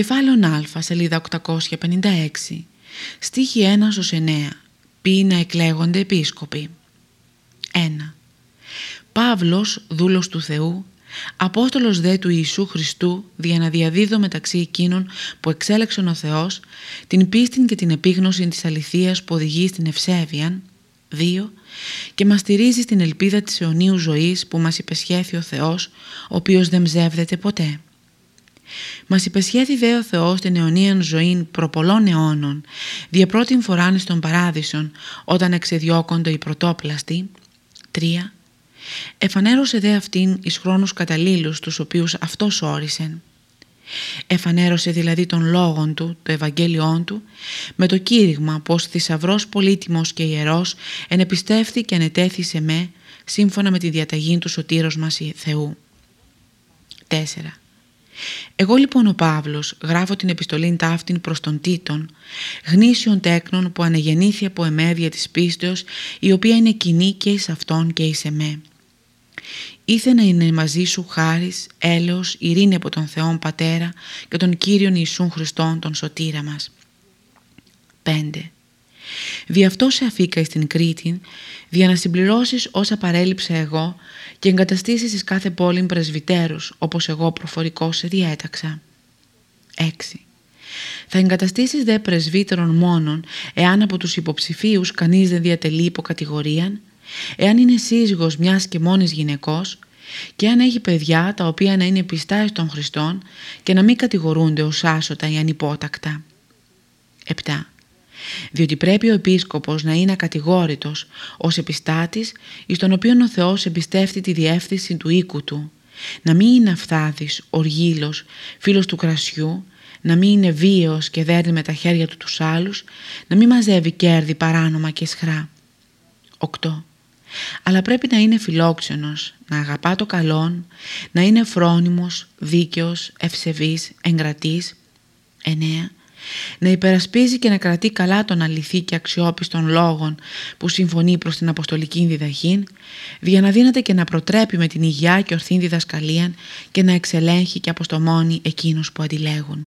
Κεφάλαιο Α, σελίδα 856, στίχη 1 9, ποιοι να εκλέγονται επίσκοποι; 1. Παύλος, δούλος του Θεού, Απόστολος δε του Ιησού Χριστού δια να διαδίδω μεταξύ εκείνων που εξέλεξαν ο Θεός την πίστη και την επίγνωση της αληθείας που οδηγεί στην ευσέβεια 2. Και μας στηρίζει στην ελπίδα της αιωνίου ζωής που μας υπεσχέθη ο Θεός ο οποίος δεν μζεύδεται ποτέ. Μας υπεσχέθη δε ο Θεός την αιωνίαν ζωή προπολών αιώνων δια πρώτην φοράν στον παράδεισον όταν εξεδιώκονται οι πρωτόπλαστοι 3 Εφανέρωσε δε αυτήν εις χρόνους καταλήλους τους οποίους αυτός όρισεν. Εφανέρωσε δηλαδή τον λόγον του, το Ευαγγέλιόν του, με το κήρυγμα πως θησαυρός πολύτιμος και ιερός ενεπιστεύθη και ανετέθη σε με, σύμφωνα με τη διαταγή του σωτήρος μας Θεού. 4. Εγώ λοιπόν ο Παύλος γράφω την επιστολήν ταύτην προς τον Τίτον, γνήσιον τέκνων που ανεγεννήθη από εμέδια της πίστεως, η οποία είναι κοινή και εις αυτόν και εις εμέ. Ήθε να είναι μαζί σου χάρις, έλεος, ειρήνη από τον Θεόν Πατέρα και τον Κύριον Ιησούν Χριστόν τον Σωτήρα μας. 5. Δι' αυτό σε αφήκα στην Κρήτη, δια να συμπληρώσεις όσα παρέλειψα εγώ και εγκαταστήσεις εις κάθε πόλη πρεσβυτέρους, όπως εγώ προφορικό σε διέταξα. 6. Θα εγκαταστήσεις δε πρεσβύτερων μόνον, εάν από τους υποψηφίους κανείς δεν διατελεί υποκατηγορίαν, εάν είναι σύζυγος μιας και μόνης γυναικός και αν έχει παιδιά τα οποία να είναι πιστά εις των Χριστών και να μην κατηγορούνται ως άσωτα ή ανυπότακτα. 7. Διότι πρέπει ο επίσκοπος να είναι ακατηγόρητος ως επιστάτης εις τον οποίον ο Θεός εμπιστεύει τη διεύθυνση του οίκου του, να μην είναι αυθάδης, οργήλος, φίλος του κρασιού, να μην είναι βίαιος και δέρνει με τα χέρια του τους άλλους, να μην μαζεύει κέρδη παράνομα και σχρά. 8 αλλά πρέπει να είναι φιλόξενος, να αγαπά το καλόν, να είναι φρόνιμος, δίκαιος, ευσεβής, εγκρατής. 9. Να υπερασπίζει και να κρατεί καλά τον αληθή και αξιόπιστων λόγων που συμφωνεί προς την αποστολική διδαχή, για να δίνεται και να προτρέπει με την υγειά και ορθή διδασκαλία και να εξελέγχει και αποστομώνει εκείνους που αντιλέγουν.